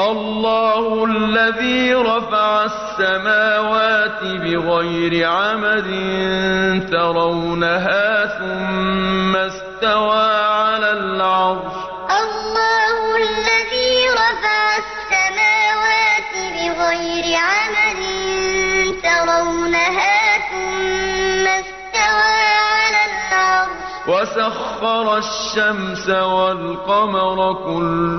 الله الذي رفع السماوات بغير عمد ترونها ثم استوى على العرش. الله الذي رفع السماوات بغير عمد ترونها ثم استوى على العرش. وسخر الشمس والقمر كل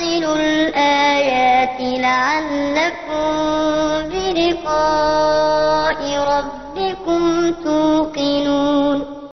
يفصل الآيات لعلكم بلقاء